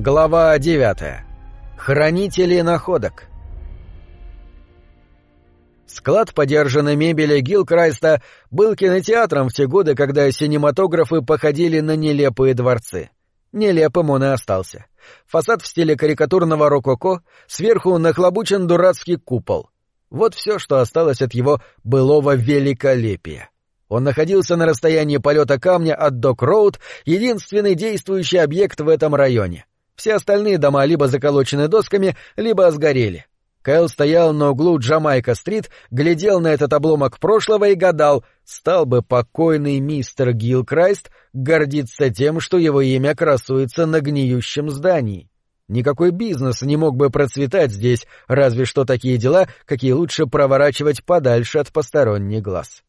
Глава 9. Хранители находок. Склад подержанной мебели Гилкрайста был кинотеатром в те годы, когда синематографы походили на нелепые дворцы. Нелепым он и остался. Фасад в стиле карикатурного рококо, сверху нахлобучен дурацкий купол. Вот все, что осталось от его былого великолепия. Он находился на расстоянии полета камня от Док-Роуд, единственный действующий объект в этом районе. Все остальные дома либо заколочены досками, либо сгорели. Кэл стоял на углу Джамайка-стрит, глядел на этот обломок прошлого и гадал, стал бы покойный мистер Гилкрайст гордиться тем, что его имя красуется на гниющем здании. Никакой бизнес не мог бы процветать здесь, разве что такие дела, какие лучше проворачивать подальше от посторонних глаз.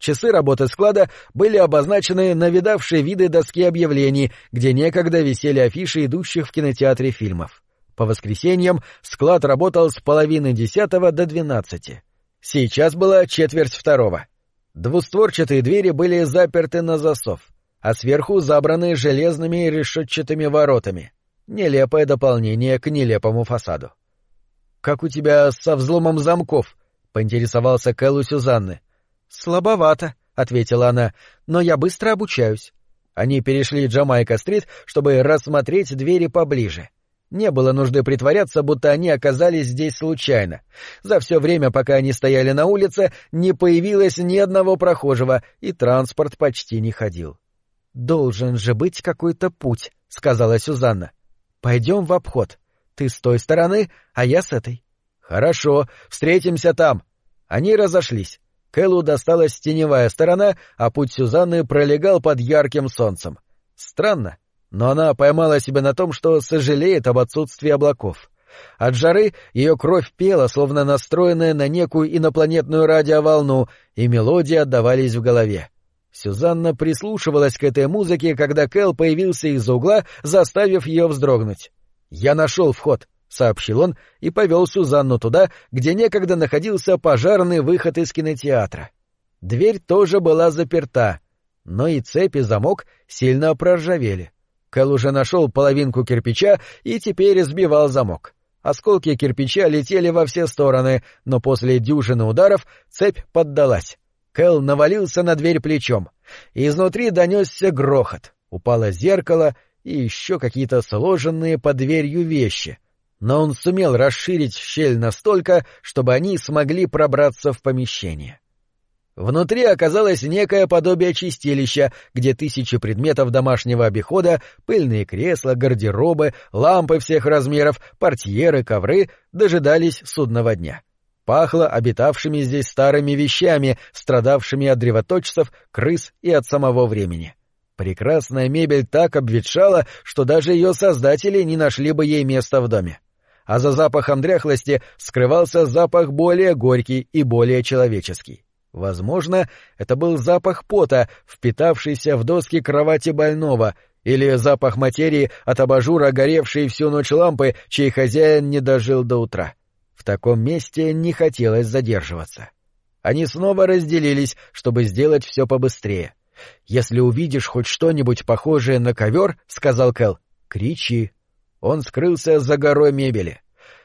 Часы работы склада были обозначены на видавшей виды доски объявлений, где некогда висели афиши идущих в кинотеатре фильмов. По воскресеньям склад работал с половины десятого до двенадцати. Сейчас была четверть второго. Двустворчатые двери были заперты на засов, а сверху забраны железными решетчатыми воротами. Нелепое дополнение к нелепому фасаду. — Как у тебя со взломом замков? — поинтересовался Кэл у Сюзанны. — «Слабовато», — ответила она, — «но я быстро обучаюсь». Они перешли Джамайка-стрит, чтобы рассмотреть двери поближе. Не было нужды притворяться, будто они оказались здесь случайно. За все время, пока они стояли на улице, не появилось ни одного прохожего, и транспорт почти не ходил. «Должен же быть какой-то путь», — сказала Сюзанна. «Пойдем в обход. Ты с той стороны, а я с этой». «Хорошо, встретимся там». Они разошлись. Кэллу досталась теневая сторона, а путь Сюзанны пролегал под ярким солнцем. Странно, но она поймала себя на том, что сожалеет об отсутствии облаков. От жары ее кровь пела, словно настроенная на некую инопланетную радиоволну, и мелодии отдавались в голове. Сюзанна прислушивалась к этой музыке, когда Кэл появился из-за угла, заставив ее вздрогнуть. «Я нашел вход», — сообщил он и повел Сюзанну туда, где некогда находился пожарный выход из кинотеатра. Дверь тоже была заперта, но и цепь и замок сильно проржавели. Кэл уже нашел половинку кирпича и теперь сбивал замок. Осколки кирпича летели во все стороны, но после дюжины ударов цепь поддалась. Кэл навалился на дверь плечом. Изнутри донесся грохот. Упало зеркало и еще какие-то сложенные под дверью вещи — но он сумел расширить щель настолько, чтобы они смогли пробраться в помещение. Внутри оказалось некое подобие чистилища, где тысячи предметов домашнего обихода, пыльные кресла, гардеробы, лампы всех размеров, портьеры, ковры дожидались судного дня. Пахло обитавшими здесь старыми вещами, страдавшими от древоточцев, крыс и от самого времени. Прекрасная мебель так обветшала, что даже ее создатели не нашли бы ей места в доме а за запахом дряхлости скрывался запах более горький и более человеческий. Возможно, это был запах пота, впитавшийся в доски кровати больного, или запах материи от абажура, горевшей всю ночь лампы, чей хозяин не дожил до утра. В таком месте не хотелось задерживаться. Они снова разделились, чтобы сделать все побыстрее. «Если увидишь хоть что-нибудь похожее на ковер, — сказал Кэл, — кричи, он скрылся за горой мебели.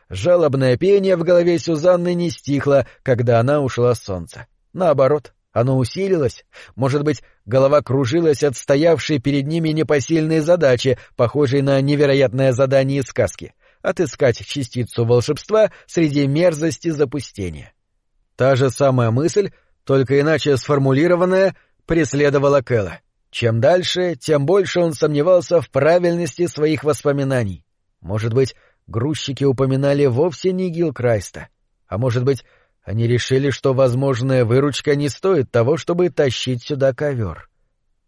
Жалобное пение в голове Сюзанны не стихло, когда она ушла с солнца. Наоборот, оно усилилось. Может быть, голова кружилась от стоявшей перед ними непосильной задачи, похожей на невероятное задание из сказки — отыскать частицу волшебства среди мерзости запустения. Та же самая мысль, только иначе сформулированная, преследовала Кэлла. Чем дальше, тем больше он сомневался в правильности своих воспоминаний. Может быть, грузчики упоминали вовсе не Гилкрайста, а может быть, они решили, что возможная выручка не стоит того, чтобы тащить сюда ковер.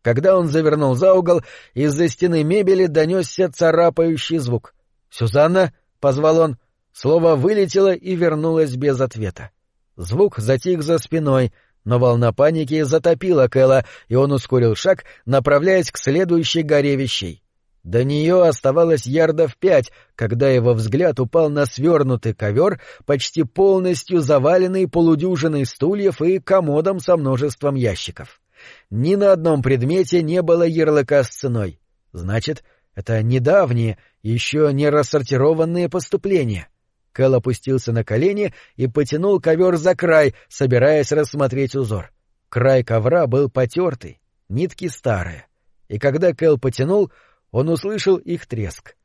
Когда он завернул за угол, из-за стены мебели донесся царапающий звук. «Сюзанна!» — позвал он. Слово вылетело и вернулось без ответа. Звук затих за спиной, но волна паники затопила Кэла, и он ускорил шаг, направляясь к следующей горе вещей. До нее оставалось ярдов пять, когда его взгляд упал на свернутый ковер, почти полностью заваленный полудюжиной стульев и комодом со множеством ящиков. Ни на одном предмете не было ярлыка с ценой. Значит, Это недавние, еще не рассортированные поступления. Кэл опустился на колени и потянул ковер за край, собираясь рассмотреть узор. Край ковра был потертый, нитки старые. И когда Кэл потянул, он услышал их треск.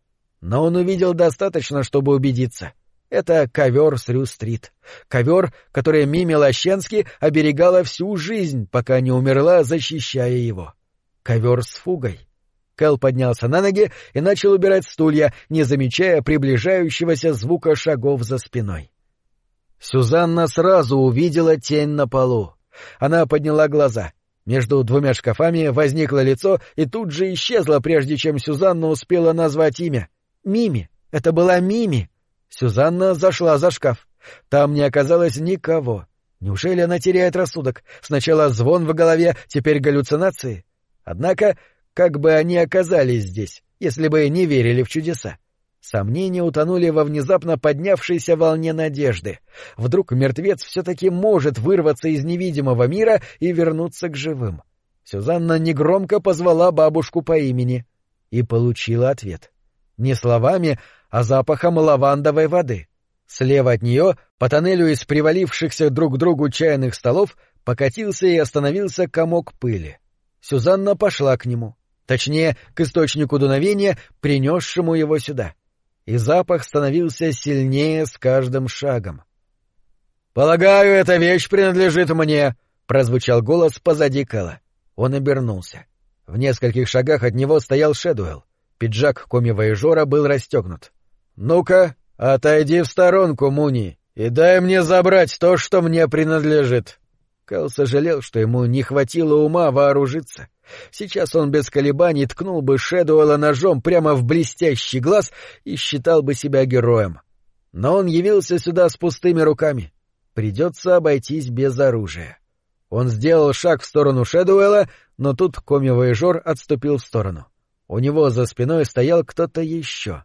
Но он увидел достаточно, чтобы убедиться. Это ковер с Рю-стрит. Ковер, который Мими Лощенски оберегала всю жизнь, пока не умерла, защищая его. Ковер с фугой. Кэл поднялся на ноги и начал убирать стулья, не замечая приближающегося звука шагов за спиной. Сюзанна сразу увидела тень на полу. Она подняла глаза. Между двумя шкафами возникло лицо и тут же исчезло, прежде чем Сюзанна успела назвать имя. Мими. Это была Мими. Сюзанна зашла за шкаф. Там не оказалось никого. Неужели она теряет рассудок? Сначала звон в голове, теперь галлюцинации. Однако как бы они оказались здесь, если бы не верили в чудеса? Сомнения утонули во внезапно поднявшейся волне надежды. Вдруг мертвец все-таки может вырваться из невидимого мира и вернуться к живым. Сюзанна негромко позвала бабушку по имени и получила ответ. Не словами, а запахом лавандовой воды. Слева от нее, по тоннелю из привалившихся друг к другу чайных столов, покатился и остановился комок пыли. Сюзанна пошла к нему точнее, к источнику дуновения, принесшему его сюда. И запах становился сильнее с каждым шагом. «Полагаю, эта вещь принадлежит мне», — прозвучал голос позади Кэлла. Он обернулся. В нескольких шагах от него стоял Шэдуэлл. Пиджак коми-воежора был расстегнут. «Ну-ка, отойди в сторонку, Муни, и дай мне забрать то, что мне принадлежит». Кэл сожалел, что ему не хватило ума вооружиться. Сейчас он без колебаний ткнул бы Шэдуэлла ножом прямо в блестящий глаз и считал бы себя героем. Но он явился сюда с пустыми руками. Придется обойтись без оружия. Он сделал шаг в сторону Шэдуэлла, но тут коми-воежор отступил в сторону. У него за спиной стоял кто-то еще.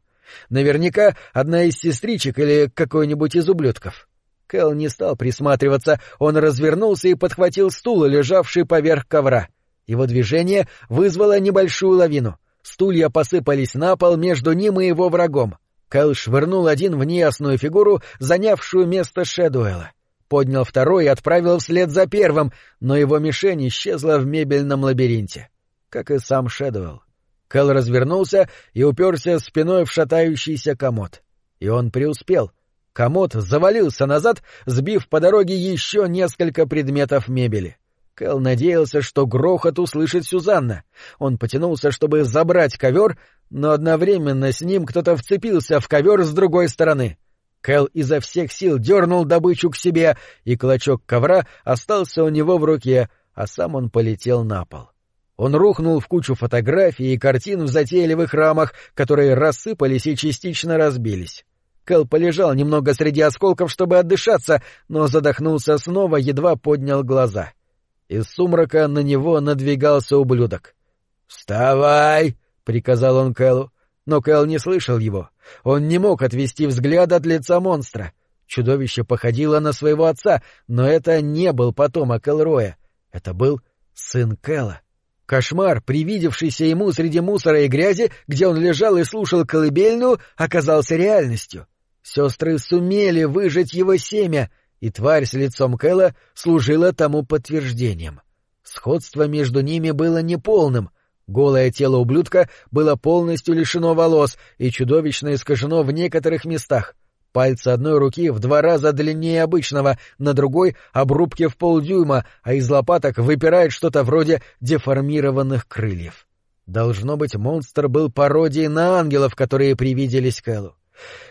Наверняка одна из сестричек или какой-нибудь из ублюдков. Кэл не стал присматриваться, он развернулся и подхватил стул, лежавший поверх ковра. Его движение вызвало небольшую лавину. Стулья посыпались на пол между ним и его врагом. Кэл швырнул один в неясную фигуру, занявшую место Шэдуэла. Поднял второй и отправил вслед за первым, но его мишень исчезла в мебельном лабиринте. Как и сам Шэдуэлл. Кэл развернулся и уперся спиной в шатающийся комод. И он преуспел. Комод завалился назад, сбив по дороге еще несколько предметов мебели. Кэл надеялся, что грохот услышит Сюзанна. Он потянулся, чтобы забрать ковер, но одновременно с ним кто-то вцепился в ковер с другой стороны. Кэл изо всех сил дернул добычу к себе, и клочок ковра остался у него в руке, а сам он полетел на пол. Он рухнул в кучу фотографий и картин в затейливых рамах, которые рассыпались и частично разбились. Кэл полежал немного среди осколков, чтобы отдышаться, но задохнулся снова, едва поднял глаза. Из сумрака на него надвигался ублюдок. «Вставай!» — приказал он Кэлу. Но Кэл не слышал его. Он не мог отвести взгляд от лица монстра. Чудовище походило на своего отца, но это не был потомок Элроя. Это был сын Кэла. Кошмар, привидевшийся ему среди мусора и грязи, где он лежал и слушал колыбельную, оказался реальностью. Сестры сумели выжить его семя — и тварь с лицом Кэла служила тому подтверждением. Сходство между ними было неполным. Голое тело ублюдка было полностью лишено волос и чудовищно искажено в некоторых местах. Пальцы одной руки в два раза длиннее обычного, на другой — обрубки в полдюйма, а из лопаток выпирает что-то вроде деформированных крыльев. Должно быть, монстр был пародией на ангелов, которые привиделись Кэлу.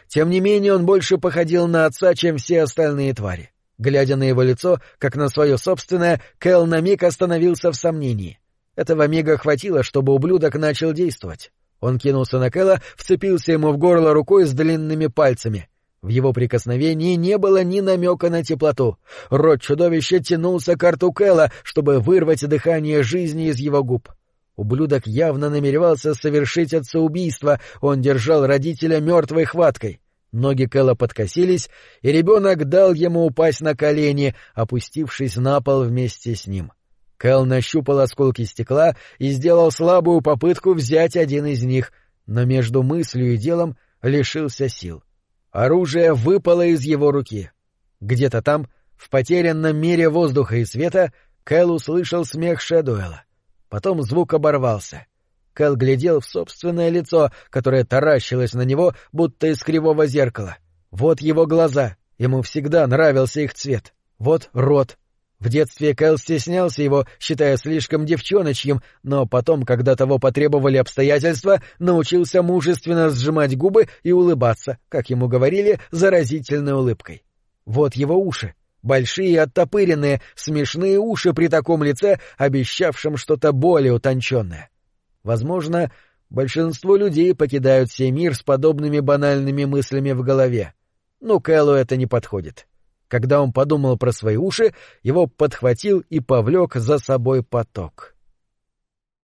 Тем не менее он больше походил на отца, чем все остальные твари. Глядя на его лицо, как на свое собственное, Кэл на миг остановился в сомнении. Этого мига хватило, чтобы ублюдок начал действовать. Он кинулся на Кэла, вцепился ему в горло рукой с длинными пальцами. В его прикосновении не было ни намека на теплоту. Рот чудовища тянулся к рту Кэла, чтобы вырвать дыхание жизни из его губ. Ублюдок явно намеревался совершить отцеубийство, он держал родителя мертвой хваткой. Ноги Кэла подкосились, и ребенок дал ему упасть на колени, опустившись на пол вместе с ним. Кэл нащупал осколки стекла и сделал слабую попытку взять один из них, Но между мыслью и делом лишился сил. Оружие выпало из его руки. Где-то там, в потерянном мире воздуха и света, Кэл услышал смех Шэдуэла. Потом звук оборвался. Кэл глядел в собственное лицо, которое таращилось на него, будто из кривого зеркала. Вот его глаза, ему всегда нравился их цвет. Вот рот, в детстве Кэл стеснялся его, считая слишком девчоночьим, но потом, когда того потребовали обстоятельства, научился мужественно сжимать губы и улыбаться, как ему говорили, заразительной улыбкой. Вот его уши. Большие оттопыренные, смешные уши при таком лице, обещавшем что-то более утонченное. Возможно, большинство людей покидают сей мир с подобными банальными мыслями в голове. Но Кэллу это не подходит. Когда он подумал про свои уши, его подхватил и повлек за собой поток.